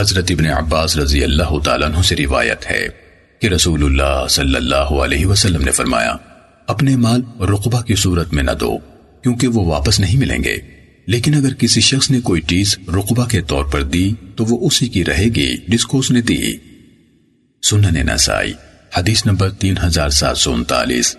حضرت ابن عباس رضی اللہ تعالیٰ عنہ سے روایت ہے کہ رسول اللہ صلی اللہ علیہ وسلم نے فرمایا، اپنے مال رقبہ کی صورت میں نہ دو، کیونکہ وہ واپس نہیں ملیں گے۔ لیکن اگر کسی شخص نے کوئی چیز رقبہ کے طور پر دی، تو وہ اسی کی رہے گی جس کو اس نے دی۔ سنن نسائی، حدیث نمبر تین ہزار سات سو انتالیس۔